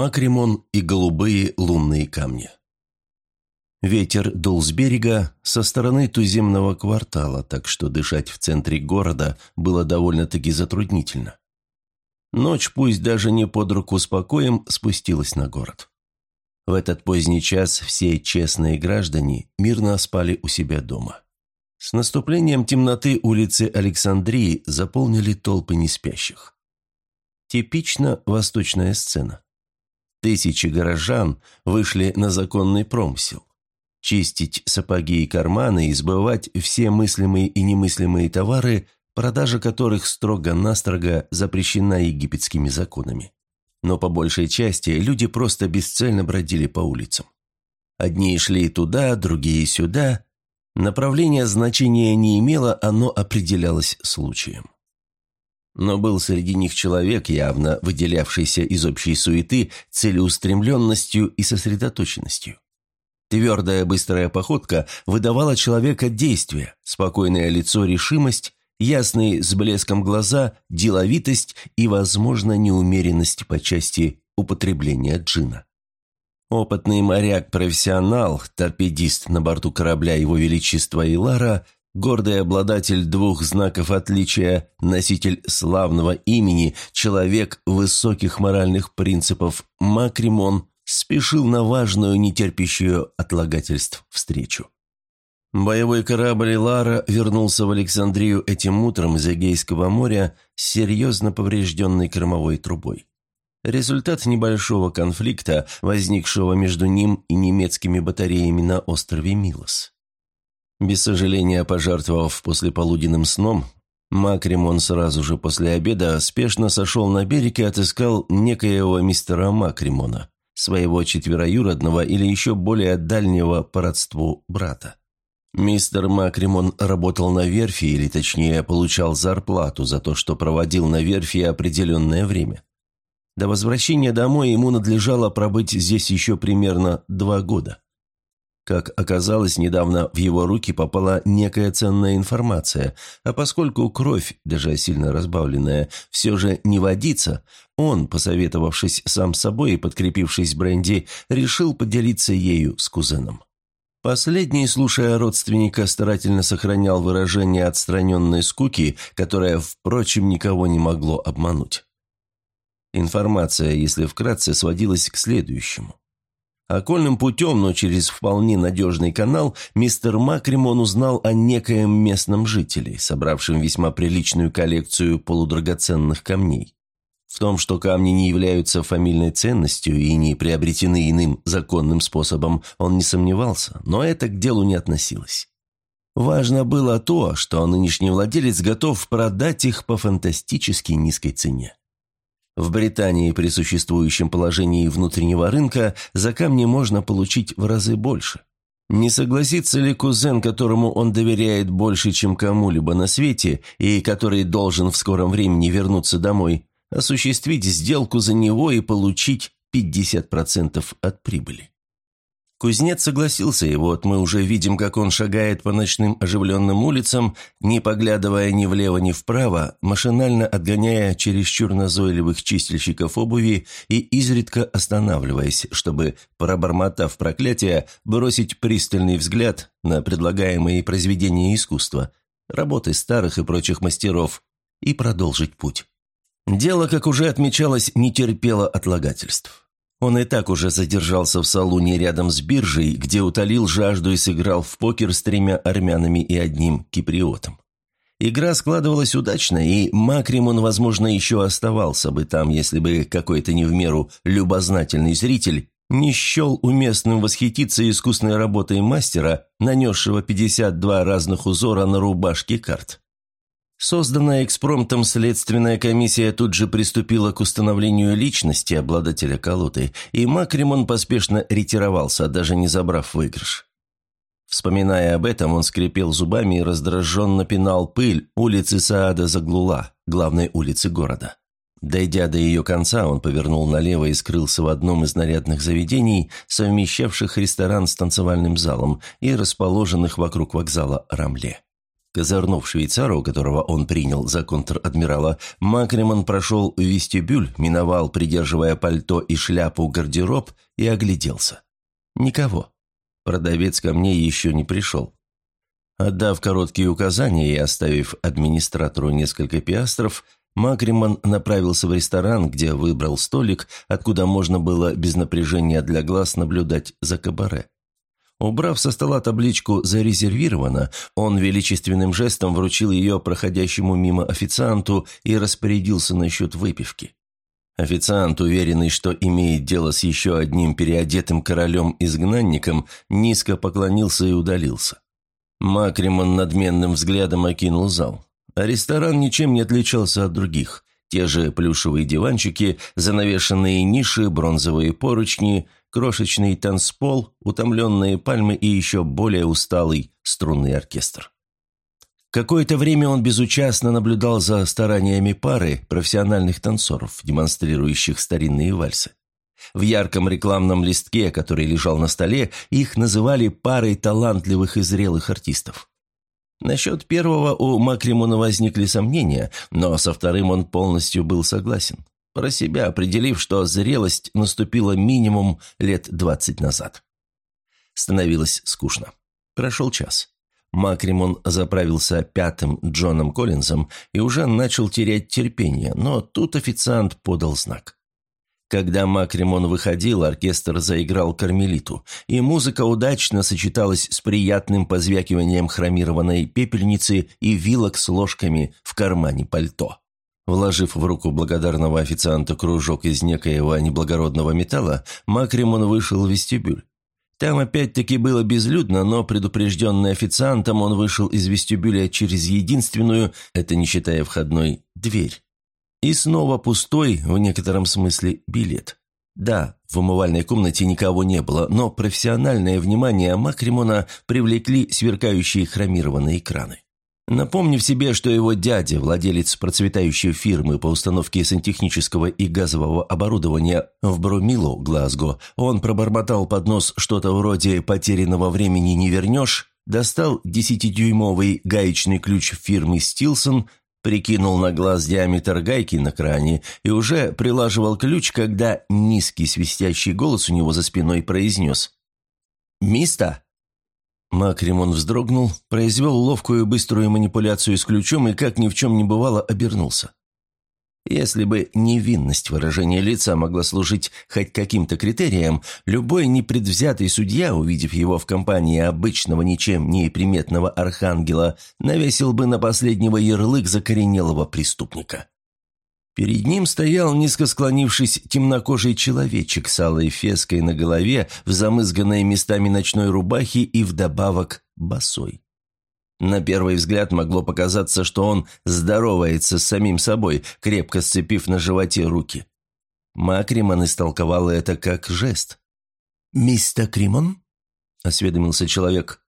Макримон и голубые лунные камни. Ветер дул с берега со стороны туземного квартала, так что дышать в центре города было довольно-таки затруднительно. Ночь, пусть даже не под руку с покоем, спустилась на город. В этот поздний час все честные граждане мирно спали у себя дома. С наступлением темноты улицы Александрии заполнили толпы неспящих. Типично восточная сцена. Тысячи горожан вышли на законный промысел. Чистить сапоги и карманы и все мыслимые и немыслимые товары, продажа которых строго-настрого запрещена египетскими законами. Но по большей части люди просто бесцельно бродили по улицам. Одни шли туда, другие сюда. Направление значения не имело, оно определялось случаем. Но был среди них человек, явно выделявшийся из общей суеты целеустремленностью и сосредоточенностью. Твердая быстрая походка выдавала человека действие, спокойное лицо решимость, ясные с блеском глаза деловитость и, возможно, неумеренность по части употребления джина. Опытный моряк-профессионал, торпедист на борту корабля Его Величества Илара – гордый обладатель двух знаков отличия, носитель славного имени, человек высоких моральных принципов Макримон спешил на важную, нетерпящую отлагательств встречу. Боевой корабль «Лара» вернулся в Александрию этим утром из Эгейского моря с серьезно поврежденной кормовой трубой. Результат небольшого конфликта, возникшего между ним и немецкими батареями на острове Милос. Без сожаления пожертвовав послеполуденным сном, Макримон сразу же после обеда спешно сошел на берег и отыскал некоего мистера Макримона, своего четвероюродного или еще более дальнего по родству брата. Мистер Макримон работал на верфи, или точнее получал зарплату за то, что проводил на верфи определенное время. До возвращения домой ему надлежало пробыть здесь еще примерно два года. Как оказалось, недавно в его руки попала некая ценная информация, а поскольку кровь, даже сильно разбавленная, все же не водится, он, посоветовавшись сам с собой и подкрепившись бренди, решил поделиться ею с кузеном. Последний, слушая родственника, старательно сохранял выражение отстраненной скуки, которое, впрочем, никого не могло обмануть. Информация, если вкратце, сводилась к следующему. Окольным путем, но через вполне надежный канал, мистер Макримон узнал о некоем местном жителе, собравшем весьма приличную коллекцию полудрагоценных камней. В том, что камни не являются фамильной ценностью и не приобретены иным законным способом, он не сомневался, но это к делу не относилось. Важно было то, что нынешний владелец готов продать их по фантастически низкой цене. В Британии при существующем положении внутреннего рынка за камни можно получить в разы больше. Не согласится ли кузен, которому он доверяет больше, чем кому-либо на свете, и который должен в скором времени вернуться домой, осуществить сделку за него и получить 50% от прибыли? Кузнец согласился, и вот мы уже видим, как он шагает по ночным оживленным улицам, не поглядывая ни влево, ни вправо, машинально отгоняя чересчур назойливых чистильщиков обуви и изредка останавливаясь, чтобы, пробормотав проклятие, бросить пристальный взгляд на предлагаемые произведения искусства, работы старых и прочих мастеров, и продолжить путь. Дело, как уже отмечалось, не терпело отлагательств. Он и так уже задержался в салуне рядом с биржей, где утолил жажду и сыграл в покер с тремя армянами и одним киприотом. Игра складывалась удачно, и Макримон, возможно, еще оставался бы там, если бы какой-то не в меру любознательный зритель не счел уместным восхититься искусной работой мастера, нанесшего 52 разных узора на рубашке карт. Созданная экспромтом следственная комиссия тут же приступила к установлению личности обладателя колоды, и Макримон поспешно ретировался, даже не забрав выигрыш. Вспоминая об этом, он скрипел зубами и раздраженно пинал пыль улицы Саада Заглула, главной улицы города. Дойдя до ее конца, он повернул налево и скрылся в одном из нарядных заведений, совмещавших ресторан с танцевальным залом и расположенных вокруг вокзала Рамле. Козырнув швейцару, которого он принял за контр-адмирала, Макриман прошел вестибюль, миновал, придерживая пальто и шляпу, гардероб и огляделся. Никого. Продавец ко мне еще не пришел. Отдав короткие указания и оставив администратору несколько пиастров, Макриман направился в ресторан, где выбрал столик, откуда можно было без напряжения для глаз наблюдать за кабаре. Убрав со стола табличку «Зарезервировано», он величественным жестом вручил ее проходящему мимо официанту и распорядился насчет выпивки. Официант, уверенный, что имеет дело с еще одним переодетым королем-изгнанником, низко поклонился и удалился. Макриман надменным взглядом окинул зал. А ресторан ничем не отличался от других. Те же плюшевые диванчики, занавешенные ниши, бронзовые поручни – крошечный танцпол, утомленные пальмы и еще более усталый струнный оркестр. Какое-то время он безучастно наблюдал за стараниями пары профессиональных танцоров, демонстрирующих старинные вальсы. В ярком рекламном листке, который лежал на столе, их называли парой талантливых и зрелых артистов. Насчет первого у Макримона возникли сомнения, но со вторым он полностью был согласен про себя определив, что зрелость наступила минимум лет двадцать назад. Становилось скучно. Прошел час. Макримон заправился пятым Джоном Коллинзом и уже начал терять терпение, но тут официант подал знак. Когда Макримон выходил, оркестр заиграл кармелиту, и музыка удачно сочеталась с приятным позвякиванием хромированной пепельницы и вилок с ложками в кармане пальто. Вложив в руку благодарного официанта кружок из некоего неблагородного металла, Макримон вышел в вестибюль. Там опять-таки было безлюдно, но предупрежденный официантом он вышел из вестибюля через единственную, это не считая входной, дверь. И снова пустой, в некотором смысле, билет. Да, в умывальной комнате никого не было, но профессиональное внимание Макримона привлекли сверкающие хромированные экраны. Напомнив себе, что его дядя, владелец процветающей фирмы по установке сантехнического и газового оборудования в Брумилу, Глазго, он пробормотал под нос что-то вроде «потерянного времени не вернешь», достал десятидюймовый гаечный ключ фирмы «Стилсон», прикинул на глаз диаметр гайки на кране и уже прилаживал ключ, когда низкий свистящий голос у него за спиной произнес «Миста?» Макримон вздрогнул, произвел ловкую и быструю манипуляцию с ключом и, как ни в чем не бывало, обернулся. Если бы невинность выражения лица могла служить хоть каким-то критерием, любой непредвзятый судья, увидев его в компании обычного ничем не приметного архангела, навесил бы на последнего ярлык закоренелого преступника. Перед ним стоял, низко склонившись, темнокожий человечек с алой феской на голове, в замызганной местами ночной рубахе и вдобавок босой. На первый взгляд могло показаться, что он здоровается с самим собой, крепко сцепив на животе руки. Макриман истолковал это как жест. «Мистер Кримон?» – осведомился человек.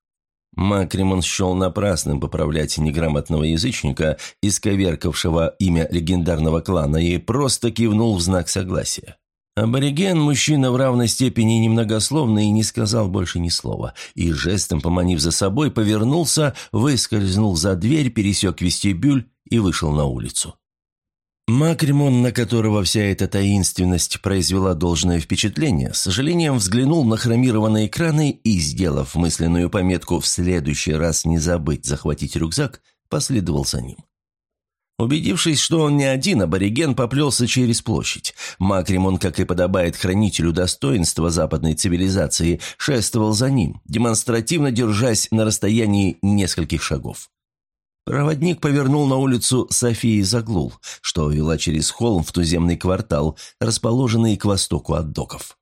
Макримон счел напрасным поправлять неграмотного язычника, исковеркавшего имя легендарного клана, и просто кивнул в знак согласия. Абориген, мужчина в равной степени немногословный, не сказал больше ни слова, и жестом, поманив за собой, повернулся, выскользнул за дверь, пересек вестибюль и вышел на улицу. Макримон, на которого вся эта таинственность произвела должное впечатление, с сожалением взглянул на хромированные экраны и, сделав мысленную пометку «в следующий раз не забыть захватить рюкзак», последовал за ним. Убедившись, что он не один, абориген поплелся через площадь. Макримон, как и подобает хранителю достоинства западной цивилизации, шествовал за ним, демонстративно держась на расстоянии нескольких шагов. Проводник повернул на улицу Софии Заглул, что вела через холм в туземный квартал, расположенный к востоку от доков.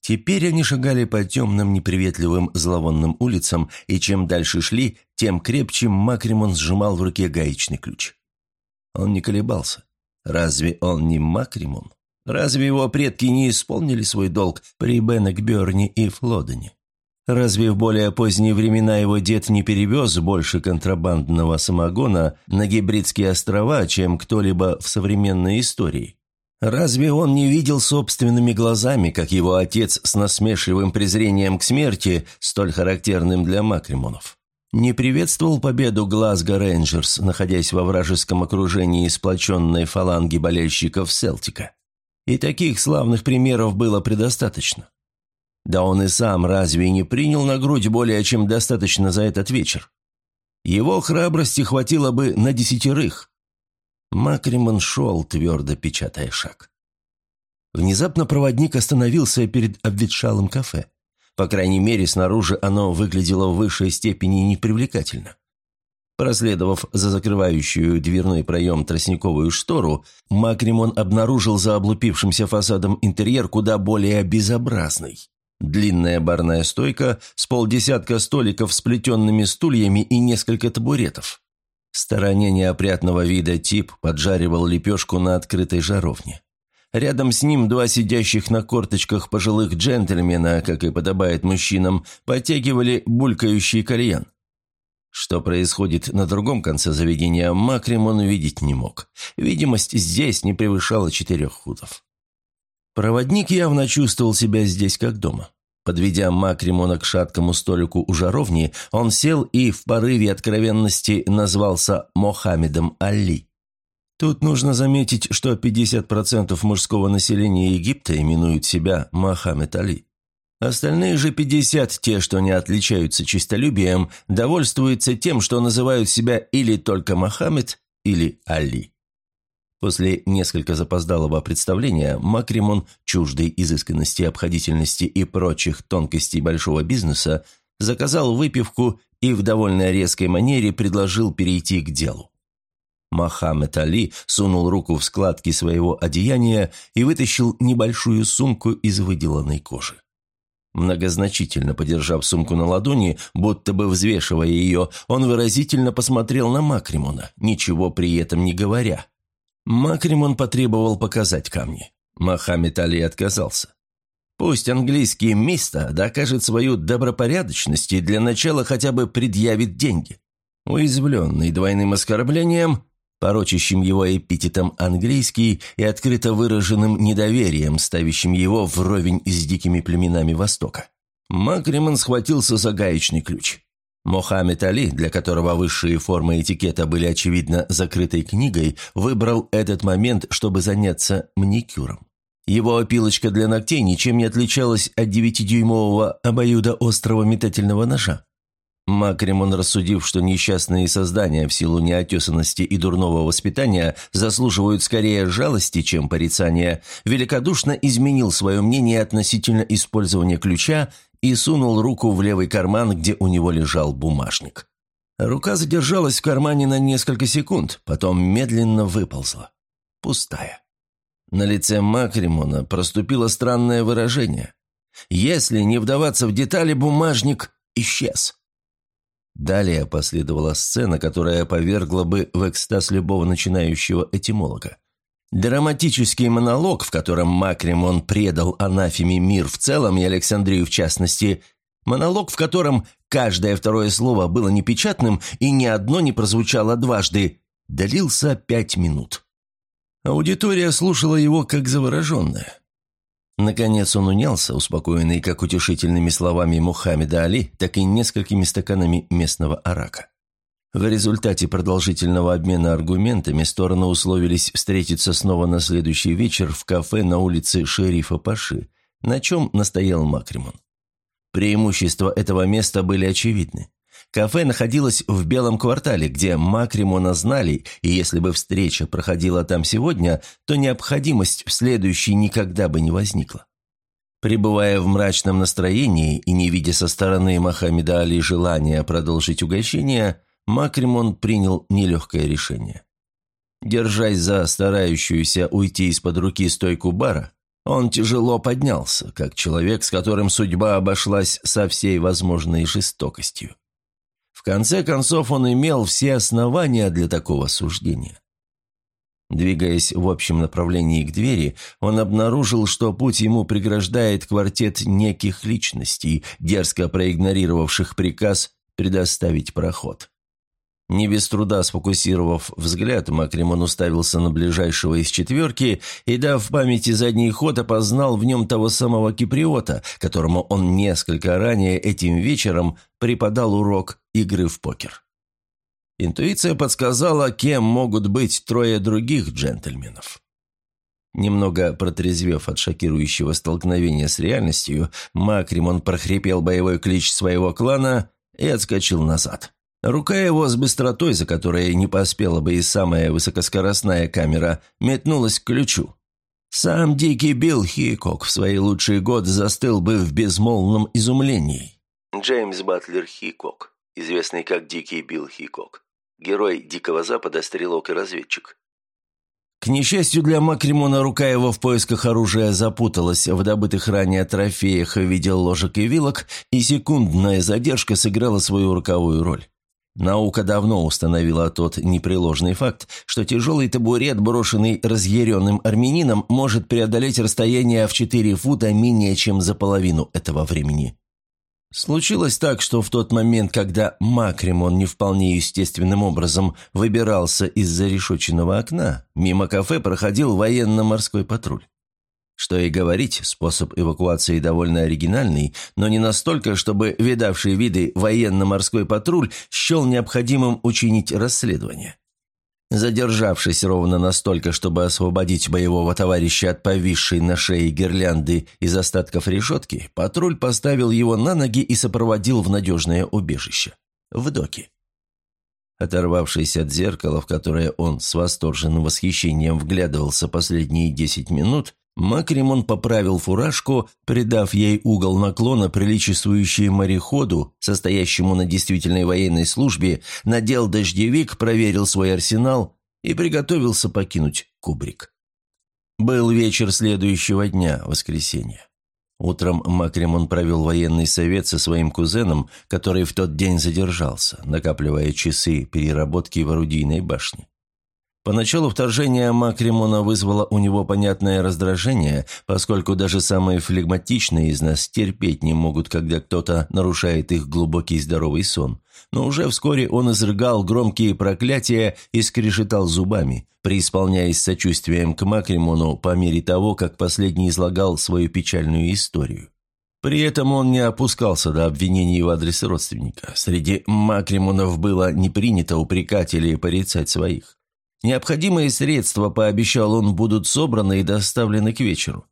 Теперь они шагали по темным, неприветливым, зловонным улицам, и чем дальше шли, тем крепче Макримон сжимал в руке гаечный ключ. Он не колебался. Разве он не Макримон? Разве его предки не исполнили свой долг при Беннекберне и Флодене? Разве в более поздние времена его дед не перевез больше контрабандного самогона на Гибридские острова, чем кто-либо в современной истории? Разве он не видел собственными глазами, как его отец с насмешливым презрением к смерти, столь характерным для Макримонов? не приветствовал победу Глазго Рейнджерс, находясь во вражеском окружении сплоченной фаланги болельщиков Селтика. И таких славных примеров было предостаточно. Да он и сам разве не принял на грудь более чем достаточно за этот вечер? Его храбрости хватило бы на десятерых. Макриман шел, твердо печатая шаг. Внезапно проводник остановился перед обветшалым кафе. По крайней мере, снаружи оно выглядело в высшей степени непривлекательно. Проследовав за закрывающую дверной проем тростниковую штору, Макримон обнаружил за облупившимся фасадом интерьер куда более безобразный. Длинная барная стойка с полдесятка столиков с плетенными стульями и несколько табуретов. В стороне неопрятного вида тип поджаривал лепешку на открытой жаровне. Рядом с ним два сидящих на корточках пожилых джентльмена, как и подобает мужчинам, подтягивали булькающий кальян. Что происходит на другом конце заведения, Макрим он увидеть не мог. Видимость здесь не превышала четырех футов. Проводник явно чувствовал себя здесь как дома. Подведя Макримона к шаткому столику у жаровни, он сел и в порыве откровенности назвался Мохаммедом Али. Тут нужно заметить, что 50% мужского населения Египта именуют себя Мохаммед Али. Остальные же 50, те, что не отличаются чистолюбием, довольствуются тем, что называют себя или только Мохаммед, или Али. После несколько запоздалого представления Макримон, чуждый изысканности, обходительности и прочих тонкостей большого бизнеса, заказал выпивку и в довольно резкой манере предложил перейти к делу. Мохаммед Али сунул руку в складки своего одеяния и вытащил небольшую сумку из выделанной кожи. Многозначительно подержав сумку на ладони, будто бы взвешивая ее, он выразительно посмотрел на Макримона, ничего при этом не говоря. Макримон потребовал показать камни. Мохаммед Али отказался. Пусть английский мисто докажет свою добропорядочность и для начала хотя бы предъявит деньги. Уязвленный двойным оскорблением, порочащим его эпитетом английский и открыто выраженным недоверием, ставящим его вровень с дикими племенами Востока. Макриман схватился за гаечный ключ. Мохаммед Али, для которого высшие формы этикета были, очевидно, закрытой книгой, выбрал этот момент, чтобы заняться маникюром. Его опилочка для ногтей ничем не отличалась от девятидюймового обоюда острого метательного ножа. Макримон, рассудив, что несчастные создания в силу неотесанности и дурного воспитания заслуживают скорее жалости, чем порицания, великодушно изменил свое мнение относительно использования ключа и сунул руку в левый карман, где у него лежал бумажник. Рука задержалась в кармане на несколько секунд, потом медленно выползла. Пустая. На лице Макримона проступило странное выражение. Если не вдаваться в детали, бумажник исчез. Далее последовала сцена, которая повергла бы в экстаз любого начинающего этимолога. Драматический монолог, в котором Макримон предал анафеме мир в целом и Александрию в частности, монолог, в котором каждое второе слово было непечатным и ни одно не прозвучало дважды, длился пять минут. Аудитория слушала его как завороженная. Наконец он унялся, успокоенный как утешительными словами Мухаммеда Али, так и несколькими стаканами местного арака. В результате продолжительного обмена аргументами стороны условились встретиться снова на следующий вечер в кафе на улице Шерифа Паши, на чем настоял Макримон. Преимущества этого места были очевидны. Кафе находилось в Белом квартале, где Макримона знали, и если бы встреча проходила там сегодня, то необходимость в следующей никогда бы не возникла. Пребывая в мрачном настроении и не видя со стороны Мохаммеда Али желания продолжить угощение, Макримон принял нелегкое решение. Держась за старающуюся уйти из-под руки стойку бара, он тяжело поднялся, как человек, с которым судьба обошлась со всей возможной жестокостью конце концов, он имел все основания для такого суждения. Двигаясь в общем направлении к двери, он обнаружил, что путь ему преграждает квартет неких личностей, дерзко проигнорировавших приказ предоставить проход. Не без труда сфокусировав взгляд, Макримон уставился на ближайшего из четверки и, дав памяти задний ход, опознал в нем того самого киприота, которому он несколько ранее этим вечером преподал урок игры в покер. Интуиция подсказала, кем могут быть трое других джентльменов. Немного протрезвев от шокирующего столкновения с реальностью, Макримон прохрипел боевой клич своего клана и отскочил назад. Рука его с быстротой, за которой не поспела бы и самая высокоскоростная камера, метнулась к ключу. Сам дикий Билл Хикок в свои лучшие годы застыл бы в безмолвном изумлении. Джеймс Батлер Хикок, известный как Дикий Билл Хикок. Герой Дикого Запада, стрелок и разведчик. К несчастью для Макримона, рука его в поисках оружия запуталась в добытых ранее трофеях в виде ложек и вилок, и секундная задержка сыграла свою роковую роль. Наука давно установила тот непреложный факт, что тяжелый табурет, брошенный разъяренным армянином, может преодолеть расстояние в 4 фута менее чем за половину этого времени. Случилось так, что в тот момент, когда Макримон не вполне естественным образом выбирался из зарешоченного окна, мимо кафе проходил военно-морской патруль. Что и говорить, способ эвакуации довольно оригинальный, но не настолько, чтобы видавший виды военно-морской патруль счел необходимым учинить расследование. Задержавшись ровно настолько, чтобы освободить боевого товарища от повисшей на шее гирлянды из остатков решетки, патруль поставил его на ноги и сопроводил в надежное убежище – в доки. Оторвавшись от зеркала, в которое он с восторженным восхищением вглядывался последние десять минут, Макримон поправил фуражку, придав ей угол наклона, приличествующий мореходу, состоящему на действительной военной службе, надел дождевик, проверил свой арсенал и приготовился покинуть кубрик. Был вечер следующего дня, воскресенье. Утром Макримон провел военный совет со своим кузеном, который в тот день задержался, накапливая часы переработки в орудийной башне. Поначалу вторжение Макримона вызвало у него понятное раздражение, поскольку даже самые флегматичные из нас терпеть не могут, когда кто-то нарушает их глубокий здоровый сон. Но уже вскоре он изрыгал громкие проклятия и скрежетал зубами, преисполняясь сочувствием к Макримону по мере того, как последний излагал свою печальную историю. При этом он не опускался до обвинений в адрес родственника. Среди Макримонов было не принято упрекать или порицать своих. Необходимые средства, пообещал он, будут собраны и доставлены к вечеру.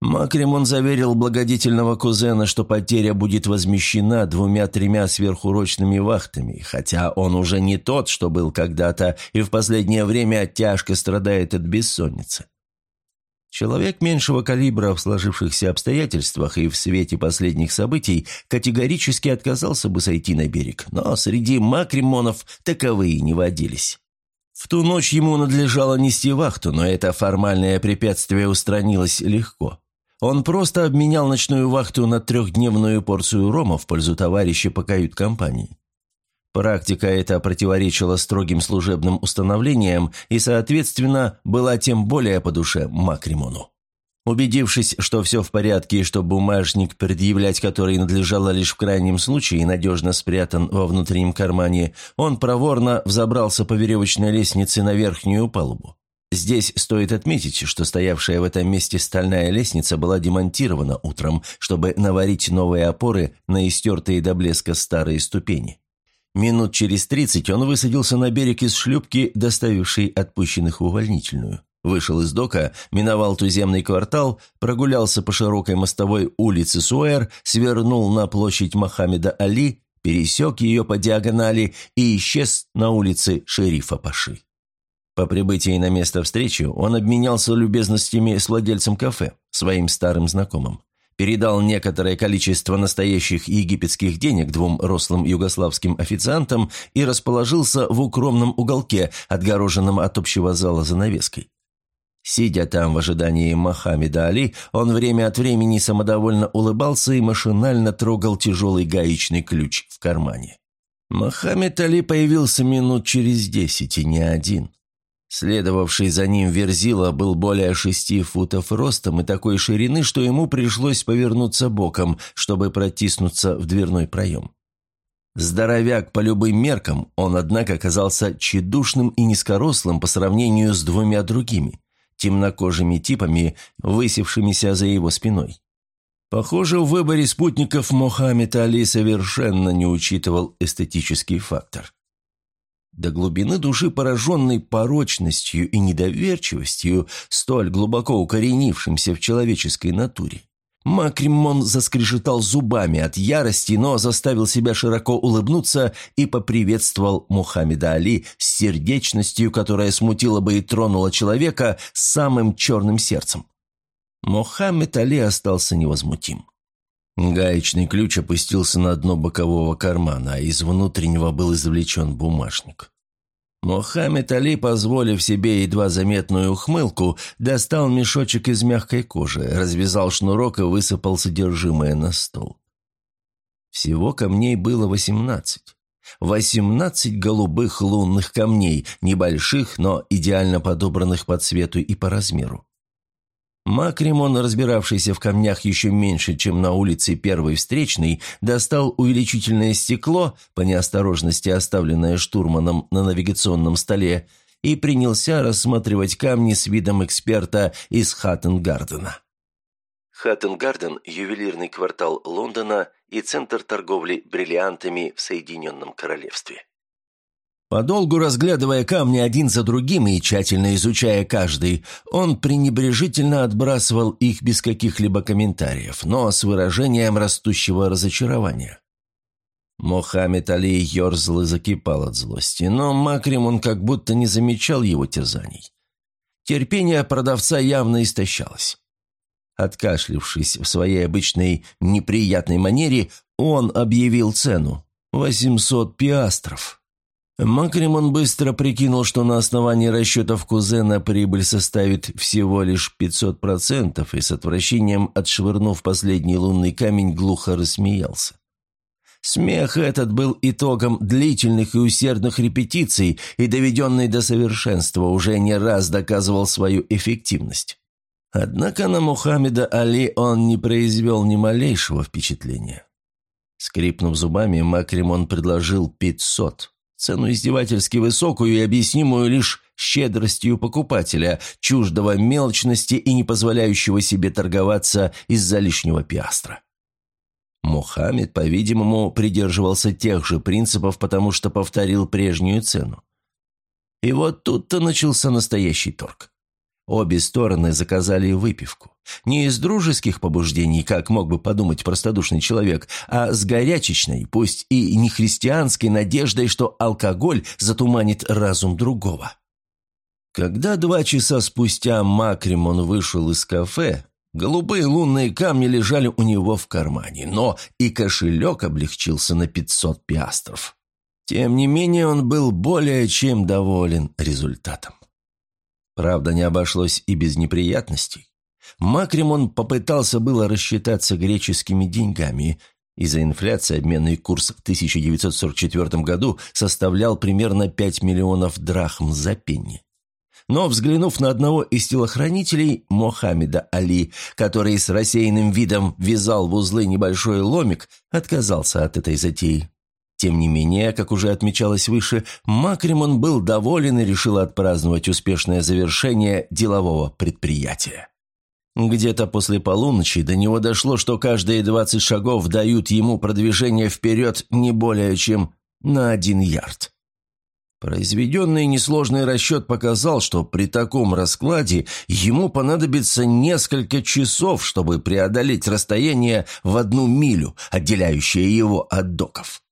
Макримон заверил благодетельного кузена, что потеря будет возмещена двумя-тремя сверхурочными вахтами, хотя он уже не тот, что был когда-то, и в последнее время тяжко страдает от бессонницы. Человек меньшего калибра в сложившихся обстоятельствах и в свете последних событий категорически отказался бы сойти на берег, но среди макримонов таковые не водились. В ту ночь ему надлежало нести вахту, но это формальное препятствие устранилось легко. Он просто обменял ночную вахту на трехдневную порцию рома в пользу товарища по кают-компании. Практика эта противоречила строгим служебным установлениям и, соответственно, была тем более по душе Макримону. Убедившись, что все в порядке и что бумажник, предъявлять который надлежало лишь в крайнем случае, надежно спрятан во внутреннем кармане, он проворно взобрался по веревочной лестнице на верхнюю палубу. Здесь стоит отметить, что стоявшая в этом месте стальная лестница была демонтирована утром, чтобы наварить новые опоры на истертые до блеска старые ступени. Минут через тридцать он высадился на берег из шлюпки, доставившей отпущенных в увольнительную. Вышел из дока, миновал туземный квартал, прогулялся по широкой мостовой улице Суэр, свернул на площадь Мохаммеда Али, пересек ее по диагонали и исчез на улице шерифа Паши. По прибытии на место встречи он обменялся любезностями с владельцем кафе, своим старым знакомым. Передал некоторое количество настоящих египетских денег двум рослым югославским официантам и расположился в укромном уголке, отгороженном от общего зала занавеской. Сидя там в ожидании Мохаммеда Али, он время от времени самодовольно улыбался и машинально трогал тяжелый гаечный ключ в кармане. Мохаммед Али появился минут через десять, и не один. Следовавший за ним Верзила был более шести футов ростом и такой ширины, что ему пришлось повернуться боком, чтобы протиснуться в дверной проем. Здоровяк по любым меркам, он, однако, оказался тщедушным и низкорослым по сравнению с двумя другими – темнокожими типами, высевшимися за его спиной. Похоже, в выборе спутников Мохаммед Али совершенно не учитывал эстетический фактор. До глубины души, пораженной порочностью и недоверчивостью, столь глубоко укоренившимся в человеческой натуре, Макримон заскрежетал зубами от ярости, но заставил себя широко улыбнуться и поприветствовал Мухаммеда Али с сердечностью, которая смутила бы и тронула человека самым черным сердцем. Мухаммед Али остался невозмутим. Гаечный ключ опустился на дно бокового кармана, а из внутреннего был извлечен бумажник. Мухаммед Али, позволив себе едва заметную ухмылку, достал мешочек из мягкой кожи, развязал шнурок и высыпал содержимое на стол. Всего камней было восемнадцать. Восемнадцать голубых лунных камней, небольших, но идеально подобранных по цвету и по размеру. Макримон, разбиравшийся в камнях еще меньше, чем на улице первой встречной, достал увеличительное стекло, по неосторожности оставленное штурманом на навигационном столе, и принялся рассматривать камни с видом эксперта из Хаттенгардена. Хаттенгарден – ювелирный квартал Лондона и центр торговли бриллиантами в Соединенном Королевстве. Подолгу разглядывая камни один за другим и тщательно изучая каждый, он пренебрежительно отбрасывал их без каких-либо комментариев, но с выражением растущего разочарования. Мохаммед Али ерзал и закипал от злости, но Макримон как будто не замечал его терзаний. Терпение продавца явно истощалось. Откашлившись в своей обычной неприятной манере, он объявил цену – 800 пиастров. Макримон быстро прикинул, что на основании расчетов кузена прибыль составит всего лишь 500%, и с отвращением, отшвырнув последний лунный камень, глухо рассмеялся. Смех этот был итогом длительных и усердных репетиций и, доведенный до совершенства, уже не раз доказывал свою эффективность. Однако на Мухаммеда Али он не произвел ни малейшего впечатления. Скрипнув зубами, Макримон предложил пятьсот цену издевательски высокую и объяснимую лишь щедростью покупателя, чуждого мелочности и не позволяющего себе торговаться из-за лишнего пиастра. Мухаммед, по-видимому, придерживался тех же принципов, потому что повторил прежнюю цену. И вот тут-то начался настоящий торг. Обе стороны заказали выпивку. Не из дружеских побуждений, как мог бы подумать простодушный человек, а с горячечной, пусть и не христианской надеждой, что алкоголь затуманит разум другого. Когда два часа спустя Макримон вышел из кафе, голубые лунные камни лежали у него в кармане, но и кошелек облегчился на 500 пиастров. Тем не менее, он был более чем доволен результатом. Правда, не обошлось и без неприятностей. Макримон попытался было рассчитаться греческими деньгами. Из-за инфляции обменный курс в 1944 году составлял примерно 5 миллионов драхм за пенни. Но, взглянув на одного из телохранителей, Мохаммеда Али, который с рассеянным видом вязал в узлы небольшой ломик, отказался от этой затеи. Тем не менее, как уже отмечалось выше, Макримон был доволен и решил отпраздновать успешное завершение делового предприятия. Где-то после полуночи до него дошло, что каждые 20 шагов дают ему продвижение вперед не более чем на один ярд. Произведенный несложный расчет показал, что при таком раскладе ему понадобится несколько часов, чтобы преодолеть расстояние в одну милю, отделяющее его от доков.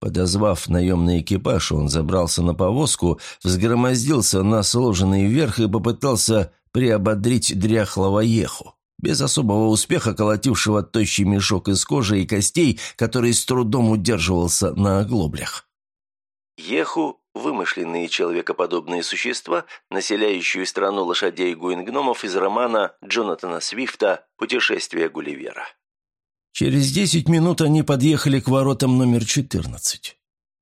Подозвав наемный экипаж, он забрался на повозку, взгромоздился на сложенный вверх и попытался приободрить дряхлого еху, без особого успеха колотившего тощий мешок из кожи и костей, который с трудом удерживался на оглоблях. Еху – вымышленные человекоподобные существа, населяющие страну лошадей гуингномов из романа Джонатана Свифта «Путешествие Гулливера». Через десять минут они подъехали к воротам номер четырнадцать.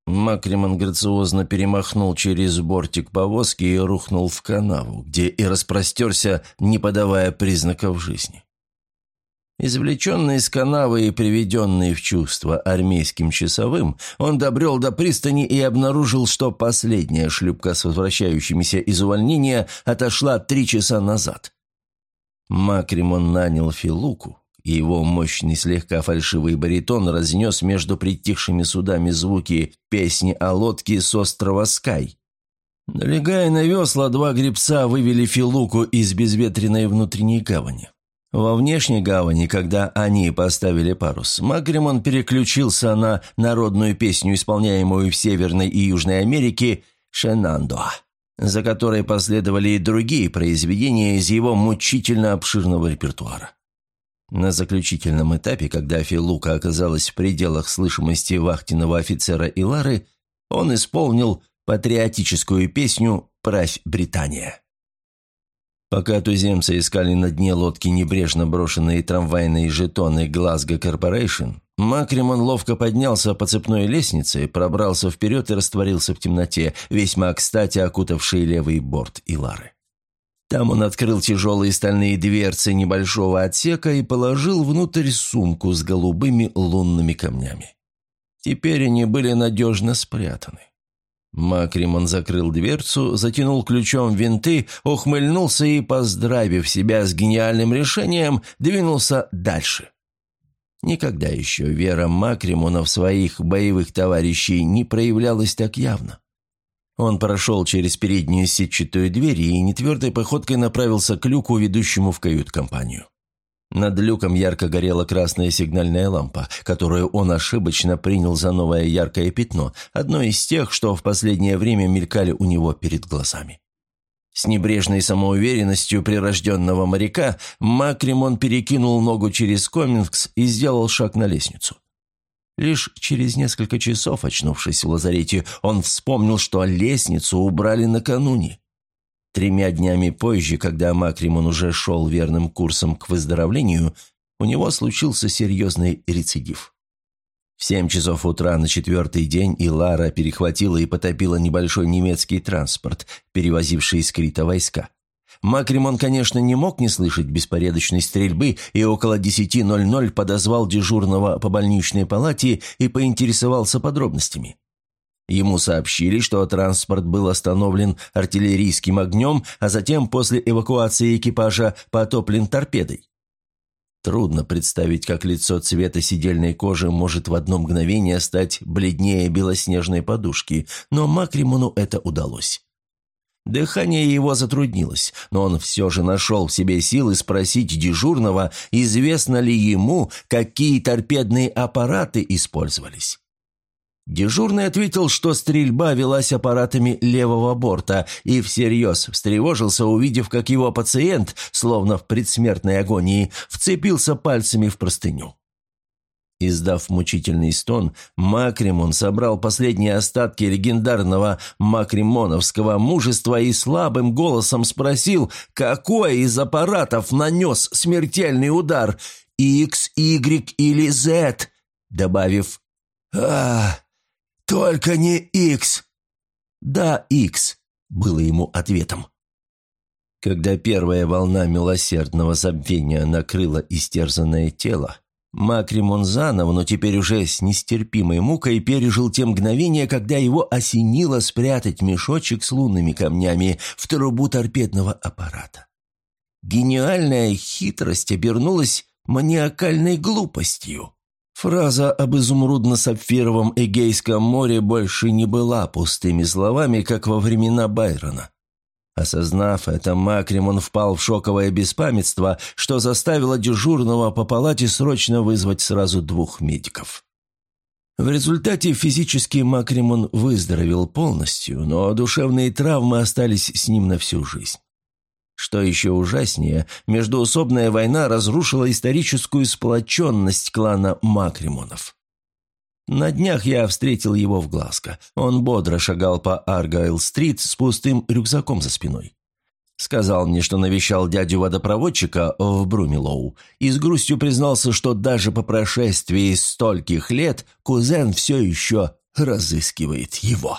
Макриман грациозно перемахнул через бортик повозки и рухнул в канаву, где и распростерся, не подавая признаков жизни. Извлеченный из канавы и приведенный в чувство армейским часовым, он добрел до пристани и обнаружил, что последняя шлюпка с возвращающимися из увольнения отошла три часа назад. Макримон нанял Филуку, и его мощный слегка фальшивый баритон разнес между притихшими судами звуки песни о лодке с острова Скай. Налегая на весла, два гребца вывели Филуку из безветренной внутренней гавани. Во внешней гавани, когда они поставили парус, Макримон переключился на народную песню, исполняемую в Северной и Южной Америке «Шенандоа», за которой последовали и другие произведения из его мучительно обширного репертуара. На заключительном этапе, когда Филука оказалась в пределах слышимости вахтенного офицера Илары, он исполнил патриотическую песню «Правь Британия». Пока туземцы искали на дне лодки небрежно брошенные трамвайные жетоны Глазго Корпорейшн, Макримон ловко поднялся по цепной лестнице, пробрался вперед и растворился в темноте, весьма кстати окутавший левый борт Илары. Там он открыл тяжелые стальные дверцы небольшого отсека и положил внутрь сумку с голубыми лунными камнями. Теперь они были надежно спрятаны. Макримон закрыл дверцу, затянул ключом винты, ухмыльнулся и, поздравив себя с гениальным решением, двинулся дальше. Никогда еще вера Макримона в своих боевых товарищей не проявлялась так явно. Он прошел через переднюю сетчатую дверь и нетвердой походкой направился к люку, ведущему в кают-компанию. Над люком ярко горела красная сигнальная лампа, которую он ошибочно принял за новое яркое пятно, одно из тех, что в последнее время мелькали у него перед глазами. С небрежной самоуверенностью прирожденного моряка Макримон перекинул ногу через комингс и сделал шаг на лестницу. Лишь через несколько часов, очнувшись в лазарете, он вспомнил, что лестницу убрали накануне. Тремя днями позже, когда Макримон уже шел верным курсом к выздоровлению, у него случился серьезный рецидив. В семь часов утра на четвертый день Илара перехватила и потопила небольшой немецкий транспорт, перевозивший из Крита войска. Макримон, конечно, не мог не слышать беспорядочной стрельбы и около 10.00 подозвал дежурного по больничной палате и поинтересовался подробностями. Ему сообщили, что транспорт был остановлен артиллерийским огнем, а затем после эвакуации экипажа потоплен торпедой. Трудно представить, как лицо цвета сидельной кожи может в одно мгновение стать бледнее белоснежной подушки, но Макримону это удалось. Дыхание его затруднилось, но он все же нашел в себе силы спросить дежурного, известно ли ему, какие торпедные аппараты использовались. Дежурный ответил, что стрельба велась аппаратами левого борта, и всерьез встревожился, увидев, как его пациент, словно в предсмертной агонии, вцепился пальцами в простыню. Издав мучительный стон, Макримон собрал последние остатки легендарного макримоновского мужества и слабым голосом спросил, какой из аппаратов нанес смертельный удар – X, Y или Z, добавив «Ах, «Только не Икс!» «Да, Икс», — было ему ответом. Когда первая волна милосердного забвения накрыла истерзанное тело, Макримон заново, но теперь уже с нестерпимой мукой, пережил те мгновения, когда его осенило спрятать мешочек с лунными камнями в трубу торпедного аппарата. Гениальная хитрость обернулась маниакальной глупостью. Фраза об изумрудно-сапфировом Эгейском море больше не была пустыми словами, как во времена Байрона. Осознав это, Макримон впал в шоковое беспамятство, что заставило дежурного по палате срочно вызвать сразу двух медиков. В результате физически Макримон выздоровел полностью, но душевные травмы остались с ним на всю жизнь. Что еще ужаснее, междуусобная война разрушила историческую сплоченность клана Макримонов. На днях я встретил его в Глазго. Он бодро шагал по Аргайл-стрит с пустым рюкзаком за спиной. Сказал мне, что навещал дядю-водопроводчика в Брумилоу, и с грустью признался, что даже по прошествии стольких лет кузен все еще разыскивает его.